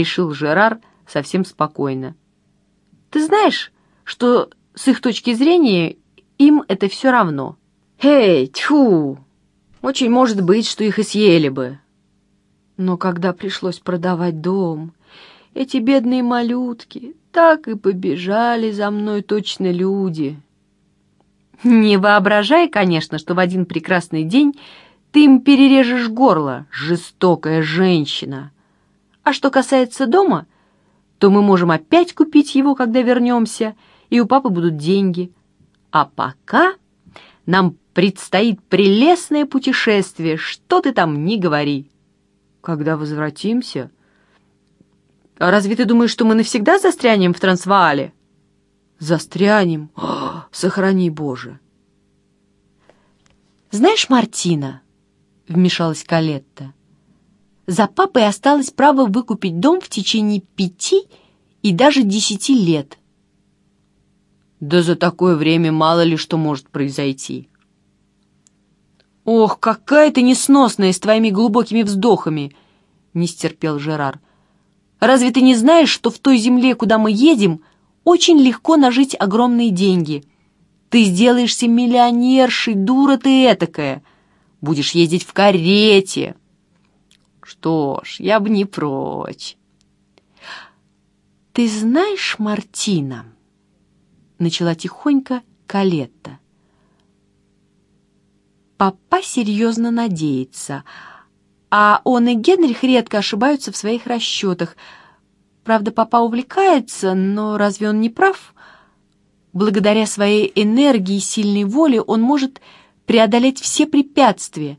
решил Жерар совсем спокойно. «Ты знаешь, что с их точки зрения им это все равно?» «Эй, тьфу! Очень может быть, что их и съели бы». Но когда пришлось продавать дом, эти бедные малютки так и побежали за мной точно люди. Не воображай, конечно, что в один прекрасный день ты им перережешь горло, жестокая женщина. А что касается дома, то мы можем опять купить его, когда вернемся, и у папы будут деньги. А пока нам предстоит прелестное путешествие, что ты там не говори. Когда возвратимся? А разве ты думаешь, что мы навсегда застрянем в Трансваале? Застрянем? О, сохрани, Боже! Знаешь, Мартина, вмешалась Калетта. За папой осталось право выкупить дом в течение пяти и даже десяти лет. Да за такое время мало ли что может произойти. «Ох, какая ты несносная с твоими глубокими вздохами!» — не стерпел Жерар. «Разве ты не знаешь, что в той земле, куда мы едем, очень легко нажить огромные деньги? Ты сделаешься миллионершей, дура ты этакая!» Будешь ездить в карете. Что ж, я бы не прочь. Ты знаешь, Мартина, начала тихонько Калетта. Папа серьезно надеется, а он и Генрих редко ошибаются в своих расчетах. Правда, папа увлекается, но разве он не прав? Благодаря своей энергии и сильной воле он может преодолеть все препятствия.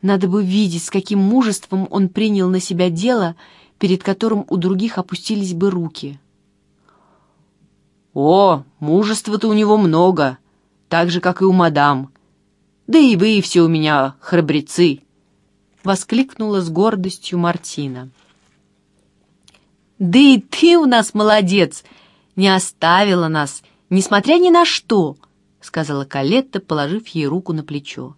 Надо бы видеть, с каким мужеством он принял на себя дело, перед которым у других опустились бы руки. «О, мужества-то у него много, так же, как и у мадам. Да и вы все у меня храбрецы!» — воскликнула с гордостью Мартина. «Да и ты у нас молодец! Не оставила нас, несмотря ни на что!» — сказала Калетта, положив ей руку на плечо.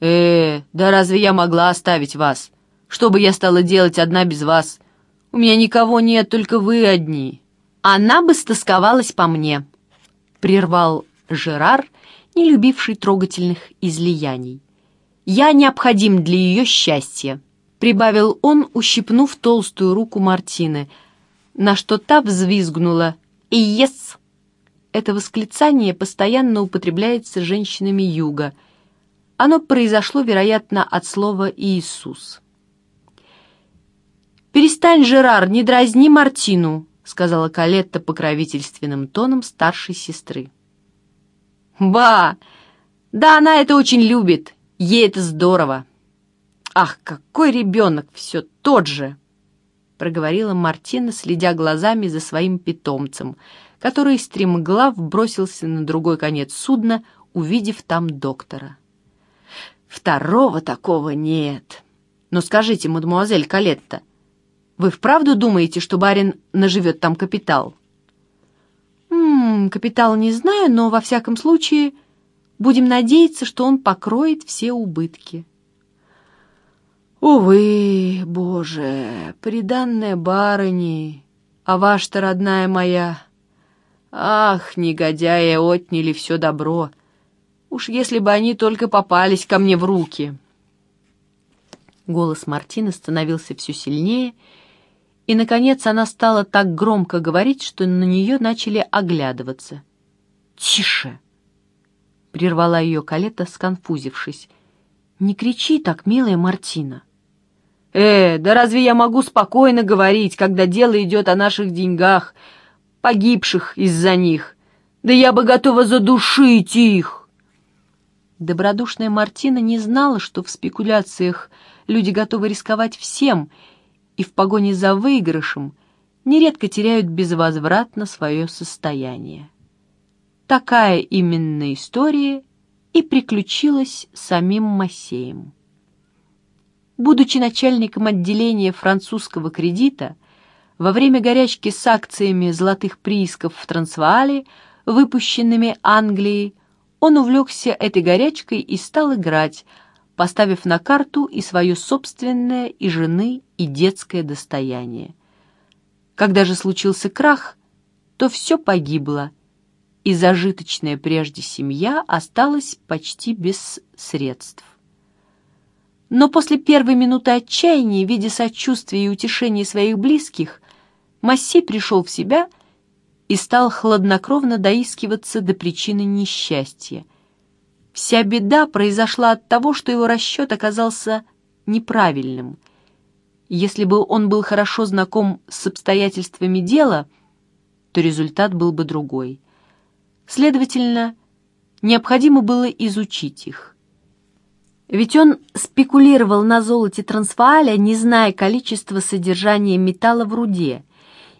«Э, да разве я могла оставить вас? Что бы я стала делать одна без вас? У меня никого нет, только вы одни». «Она бы стосковалась по мне», — прервал Жерар, не любивший трогательных излияний. «Я необходим для ее счастья», — прибавил он, ущипнув толстую руку Мартины, на что та взвизгнула «И ес!» Это восклицание постоянно употребляется женщинами юга. Оно произошло, вероятно, от слова «Иисус». «Перестань, Жерар, не дразни Мартину», — сказала Калетта покровительственным тоном старшей сестры. «Ба! Да она это очень любит. Ей это здорово. Ах, какой ребенок, все тот же!» — проговорила Мартина, следя глазами за своим питомцем — который стремглав бросился на другой конец судна, увидев там доктора. «Второго такого нет. Но скажите, мадемуазель Калетта, вы вправду думаете, что барин наживет там капитал?» «М -м, «Капитал не знаю, но во всяком случае будем надеяться, что он покроет все убытки». «Увы, Боже, приданная барыни, а ваша-то родная моя...» Ах, негодяи отняли все добро. Уж если бы они только попались ко мне в руки. Голос Мартины становился все сильнее, и, наконец, она стала так громко говорить, что на нее начали оглядываться. «Тише!» — прервала ее Калета, сконфузившись. «Не кричи так, милая Мартина!» «Э, да разве я могу спокойно говорить, когда дело идет о наших деньгах?» погибших из-за них. Да я бы готова задушить их!» Добродушная Мартина не знала, что в спекуляциях люди готовы рисковать всем и в погоне за выигрышем нередко теряют безвозвратно свое состояние. Такая именно история и приключилась самим Массеем. Будучи начальником отделения французского кредита, во время горячки с акциями золотых приисков в Трансваале, выпущенными Англией, он увлекся этой горячкой и стал играть, поставив на карту и свое собственное, и жены, и детское достояние. Когда же случился крах, то все погибло, и зажиточная прежде семья осталась почти без средств. Но после первой минуты отчаяния, видя сочувствия и утешения своих близких, Масси пришел в себя и стал хладнокровно доискиваться до причины несчастья. Вся беда произошла от того, что его расчет оказался неправильным. Если бы он был хорошо знаком с обстоятельствами дела, то результат был бы другой. Следовательно, необходимо было изучить их. Ведь он спекулировал на золоте Трансвааля, не зная количества содержания металла в руде,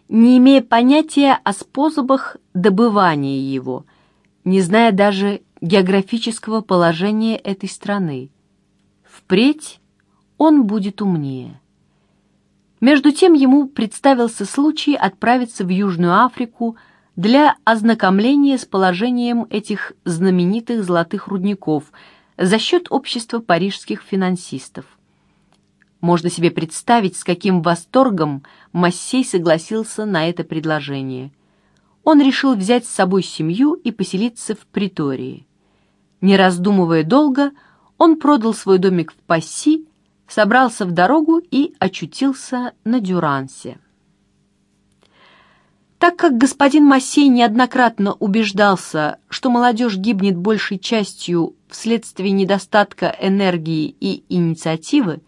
не имея понятия о способах добывания его, не зная даже географического положения этой страны. Впредь он будет умнее. Между тем ему представился случай отправиться в Южную Африку для ознакомления с положением этих знаменитых золотых рудников за счет общества парижских финансистов. Можно себе представить, с каким восторгом Массей согласился на это предложение. Он решил взять с собой семью и поселиться в Притории. Не раздумывая долго, он продал свой домик в Пасси, собрался в дорогу и очутился на Дюрансе. Так как господин Массей неоднократно убеждался, что молодежь гибнет большей частью вследствие недостатка энергии и инициативы,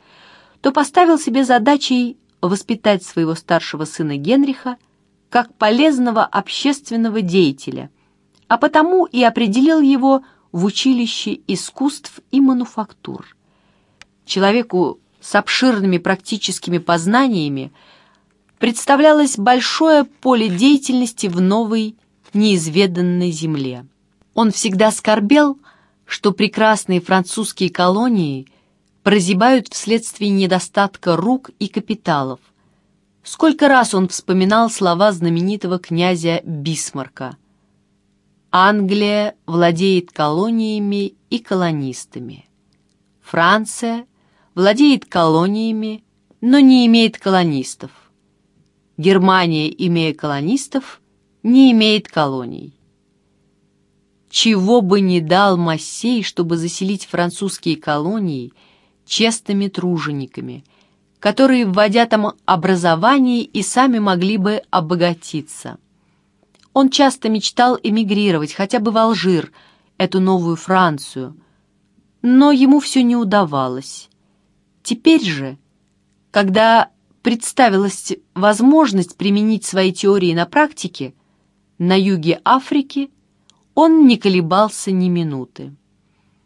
то поставил себе задачей воспитать своего старшего сына Генриха как полезного общественного деятеля, а потому и определил его в училище искусств и мануфактур. Человеку с обширными практическими познаниями представлялось большое поле деятельности в новой, неизведанной земле. Он всегда скорбел, что прекрасные французские колонии прозябают вследствие недостатка рук и капиталов. Сколько раз он вспоминал слова знаменитого князя Бисмарка – Англия владеет колониями и колонистами. Франция владеет колониями, но не имеет колонистов. Германия, имея колонистов, не имеет колоний. Чего бы ни дал Массей, чтобы заселить французские колонии честными тружениками, которые, вводя там образование, и сами могли бы обогатиться – он часто мечтал эмигрировать, хотя бы в Алжир, эту новую Францию. Но ему все не удавалось. Теперь же, когда представилась возможность применить свои теории на практике, на юге Африки он не колебался ни минуты.